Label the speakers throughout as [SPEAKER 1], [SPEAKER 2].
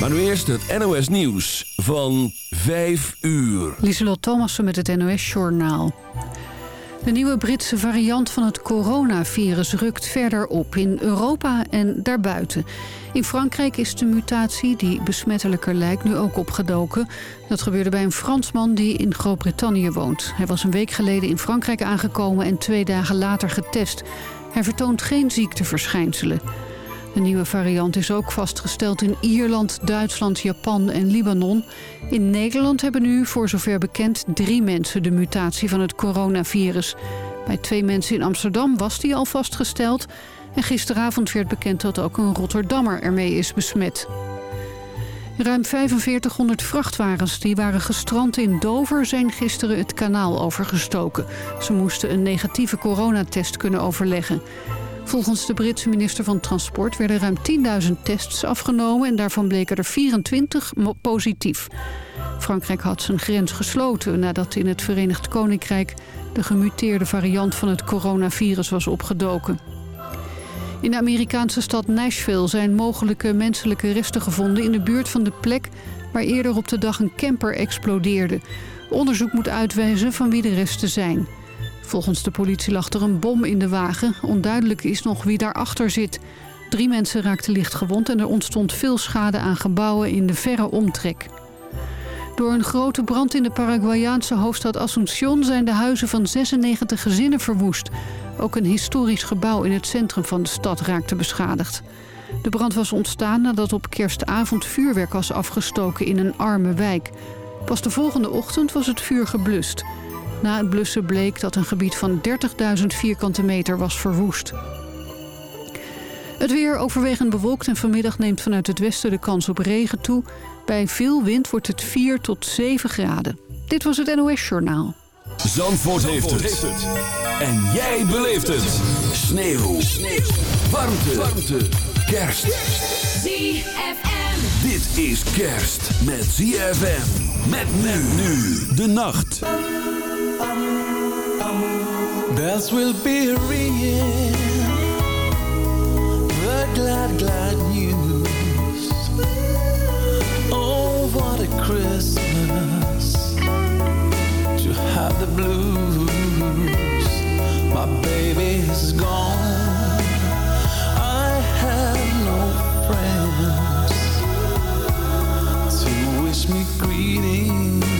[SPEAKER 1] Maar nu eerst het NOS Nieuws van 5 uur.
[SPEAKER 2] Lieselot Thomassen met het NOS-journaal. De nieuwe Britse variant van het coronavirus rukt verder op in Europa en daarbuiten. In Frankrijk is de mutatie, die besmettelijker lijkt, nu ook opgedoken. Dat gebeurde bij een Fransman die in Groot-Brittannië woont. Hij was een week geleden in Frankrijk aangekomen en twee dagen later getest. Hij vertoont geen ziekteverschijnselen. De nieuwe variant is ook vastgesteld in Ierland, Duitsland, Japan en Libanon. In Nederland hebben nu, voor zover bekend, drie mensen de mutatie van het coronavirus. Bij twee mensen in Amsterdam was die al vastgesteld. En gisteravond werd bekend dat ook een Rotterdammer ermee is besmet. Ruim 4500 vrachtwagens die waren gestrand in Dover... zijn gisteren het kanaal overgestoken. Ze moesten een negatieve coronatest kunnen overleggen. Volgens de Britse minister van Transport werden ruim 10.000 tests afgenomen... en daarvan bleken er 24 positief. Frankrijk had zijn grens gesloten nadat in het Verenigd Koninkrijk... de gemuteerde variant van het coronavirus was opgedoken. In de Amerikaanse stad Nashville zijn mogelijke menselijke resten gevonden... in de buurt van de plek waar eerder op de dag een camper explodeerde. Onderzoek moet uitwijzen van wie de resten zijn... Volgens de politie lag er een bom in de wagen. Onduidelijk is nog wie daarachter zit. Drie mensen raakten licht gewond en er ontstond veel schade aan gebouwen in de verre omtrek. Door een grote brand in de Paraguayaanse hoofdstad Asunción zijn de huizen van 96 gezinnen verwoest. Ook een historisch gebouw in het centrum van de stad raakte beschadigd. De brand was ontstaan nadat op kerstavond vuurwerk was afgestoken in een arme wijk. Pas de volgende ochtend was het vuur geblust. Na het blussen bleek dat een gebied van 30.000 vierkante meter was verwoest. Het weer overwegend bewolkt en vanmiddag neemt vanuit het westen de kans op regen toe. Bij veel wind wordt het 4 tot 7 graden. Dit was het NOS Journaal.
[SPEAKER 1] Zandvoort, heeft, het. En jij beleeft het. Sneeuw. Sneeuw. Warmte. Warmte. Kerst.
[SPEAKER 3] ZFM.
[SPEAKER 1] Dit is kerst met ZFM. Met men nu de nacht.
[SPEAKER 4] Bells will be ringing. The glad, glad news. Oh, what a Christmas To have the blues. My baby is gone. I have no friends To wish me greetings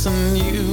[SPEAKER 4] Christmas and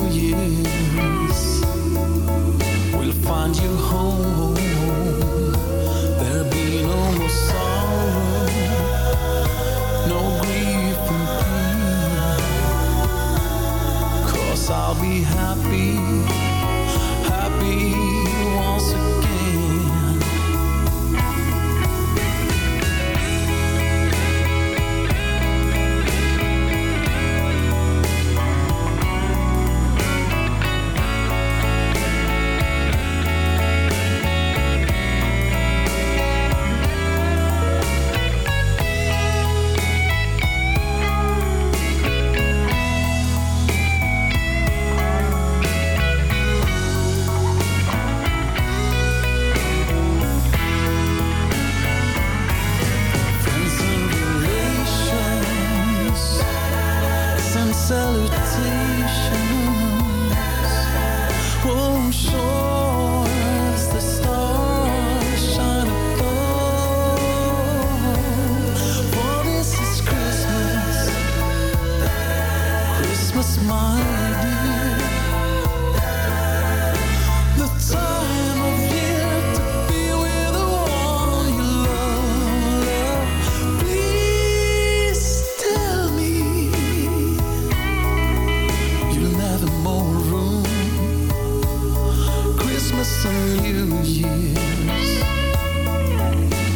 [SPEAKER 4] some new years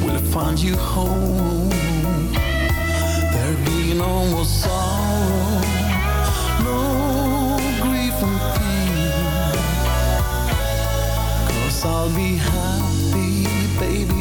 [SPEAKER 4] Will find you home? There be no more sorrow No grief and pain Cause I'll be happy, baby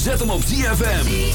[SPEAKER 3] Zet hem op ZFM.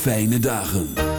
[SPEAKER 1] Fijne dagen.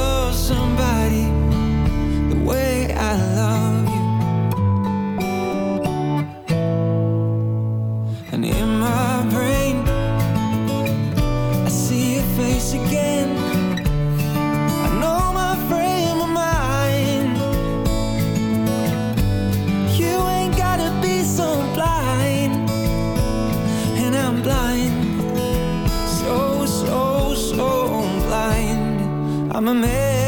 [SPEAKER 5] love somebody the way I love I'm a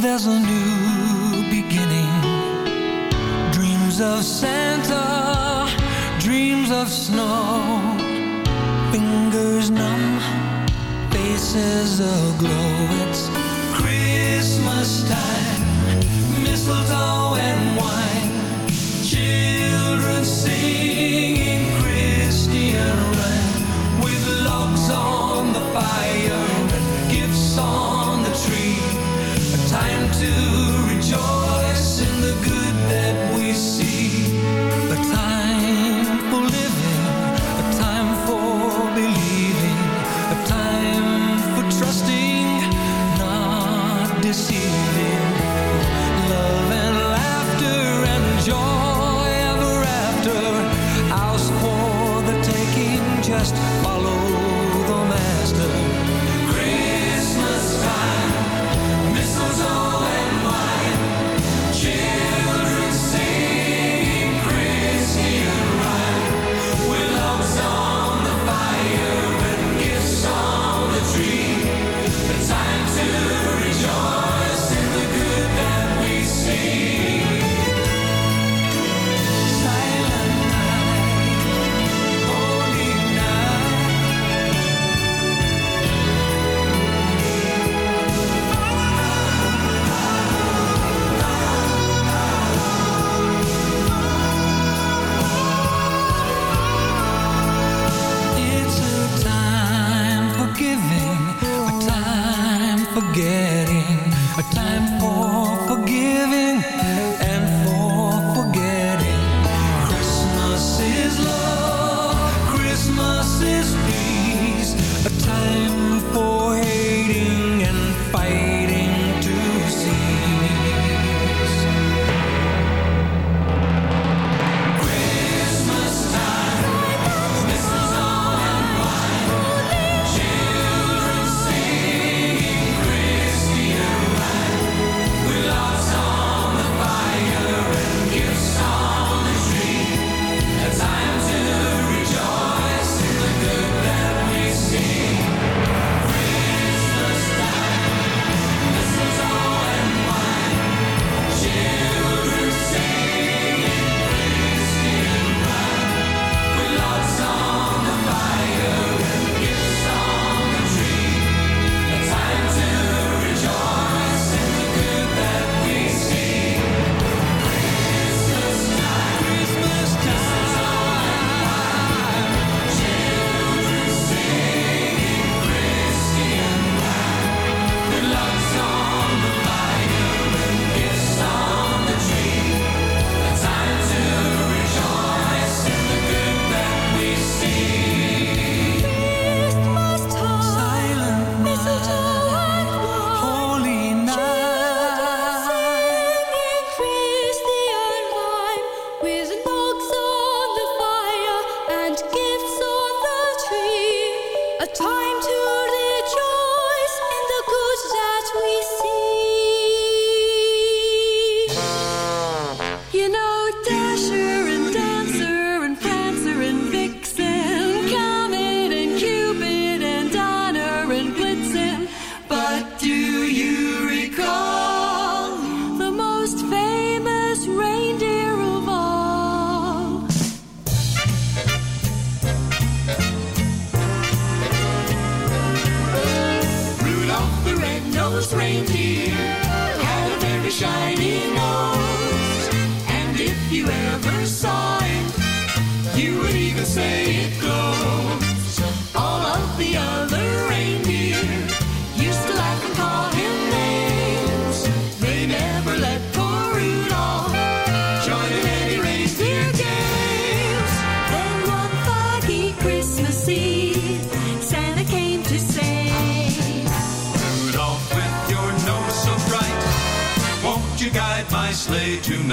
[SPEAKER 5] There's a new beginning. Dreams of Santa Dreams of snow. Fingers numb Faces aglow. It's Christmas time. Mistletoe and wine. Children sing. to rejoice. again.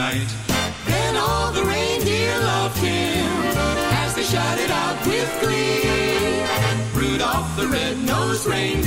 [SPEAKER 5] night.
[SPEAKER 6] Then
[SPEAKER 5] all the reindeer loved him as they shouted out with glee. Rudolph the red-nosed reindeer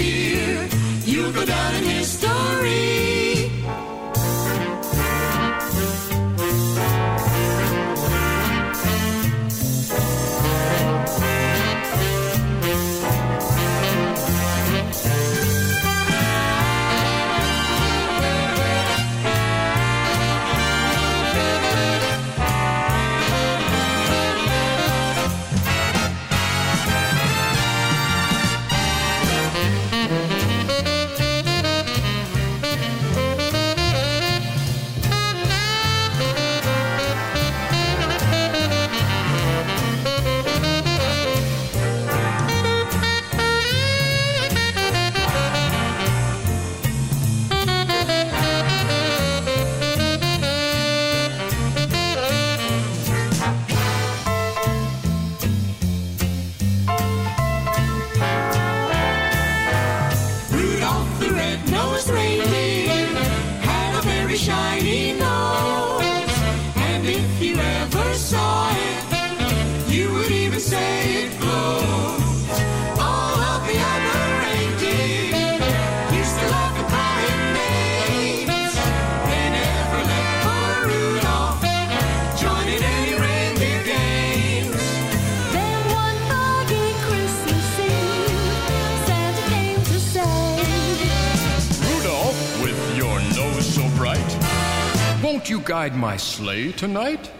[SPEAKER 7] guide my sleigh tonight?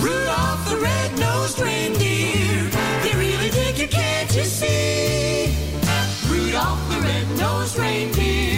[SPEAKER 5] Rudolph the red-nosed reindeer, they really dig you, can't you see? Rudolph the red-nosed reindeer.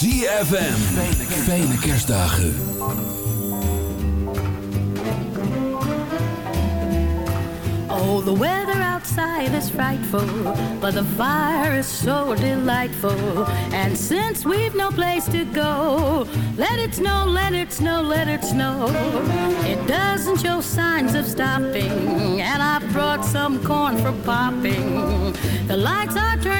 [SPEAKER 1] ZFM. Fijne kerstdagen.
[SPEAKER 8] Oh, the weather outside is frightful, but the fire is so delightful. And since we've no place to go, let it snow, let it snow, let it snow. It doesn't show signs of stopping, and I brought some corn for popping. The lights are down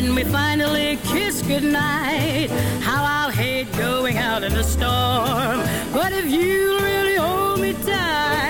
[SPEAKER 8] When we finally kiss goodnight, how I'll hate going out in the storm. But if you really hold me tight,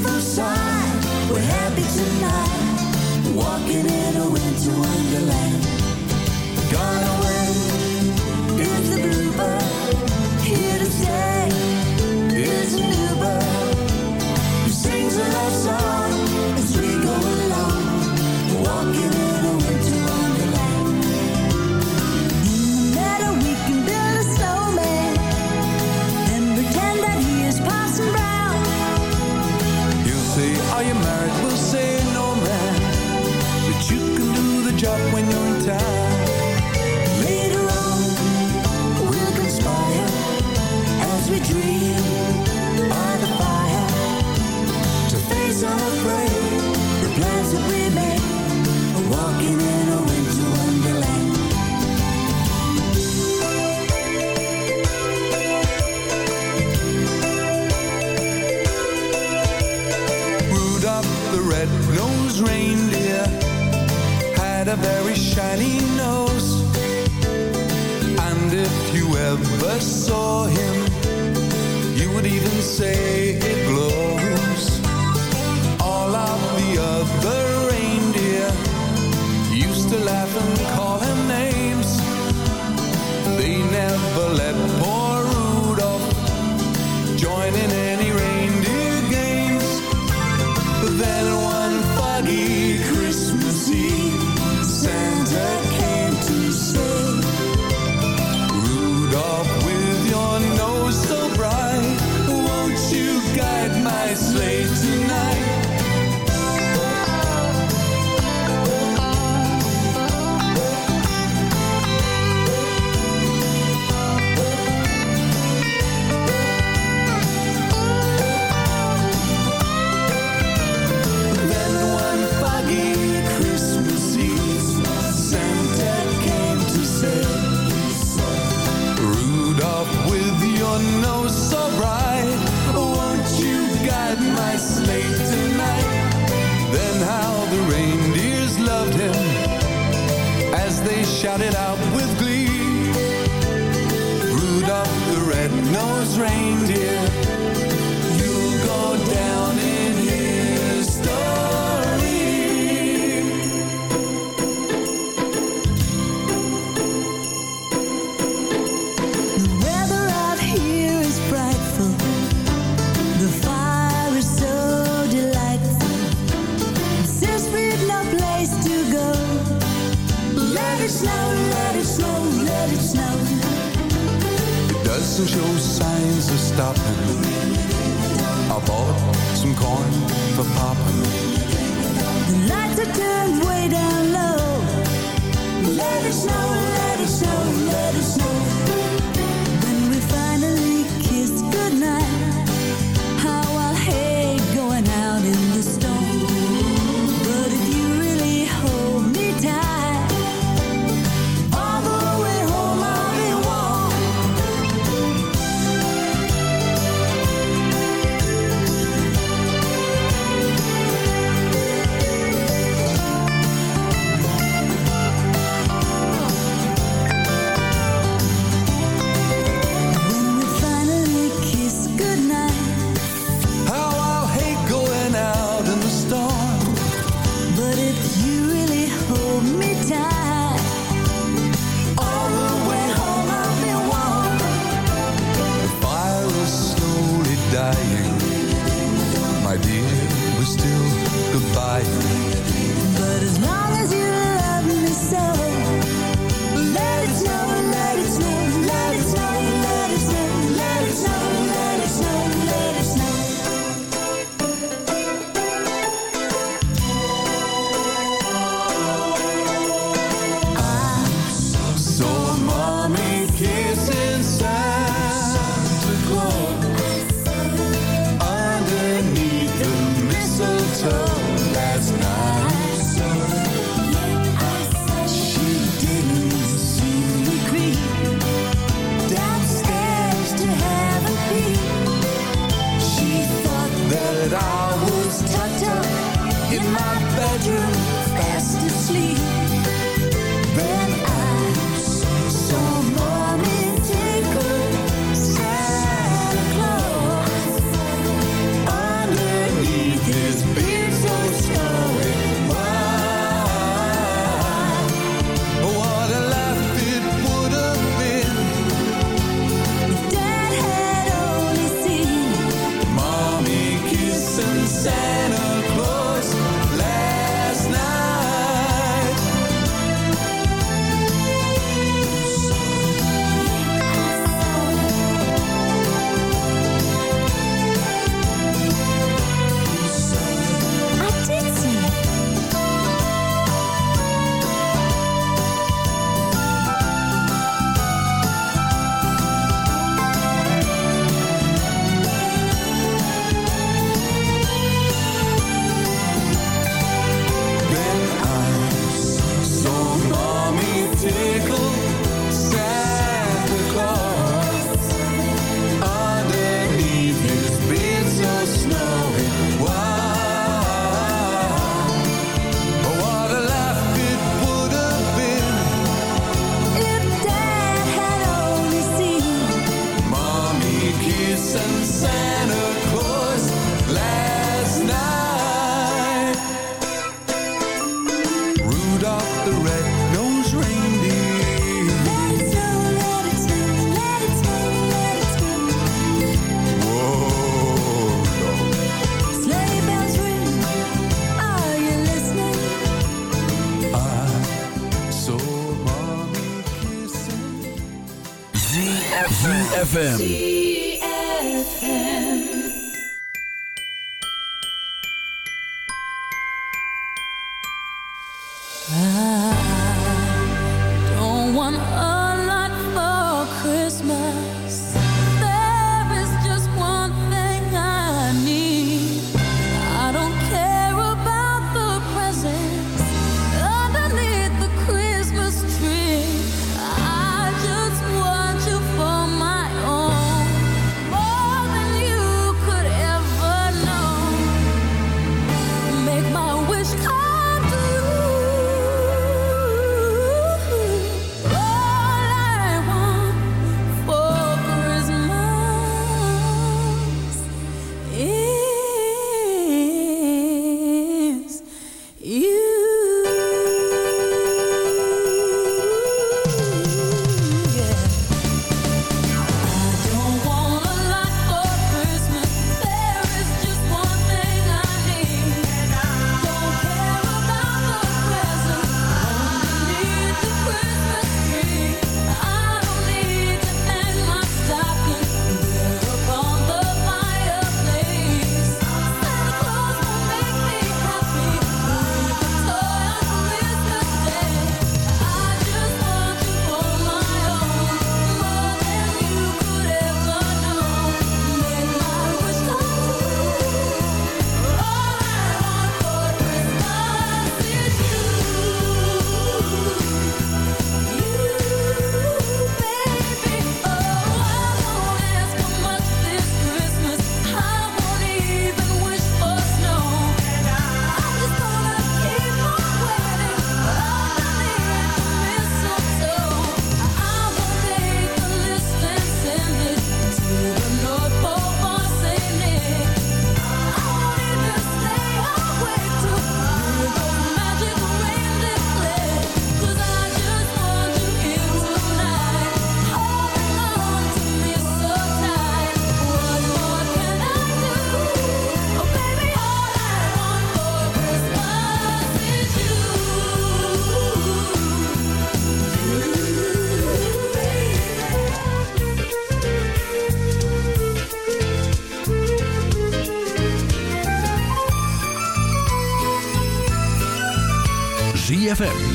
[SPEAKER 1] beautiful side. We're happy tonight, walking in a winter wonderland. Gone away.
[SPEAKER 9] very shiny nose. And if you ever saw him You would even say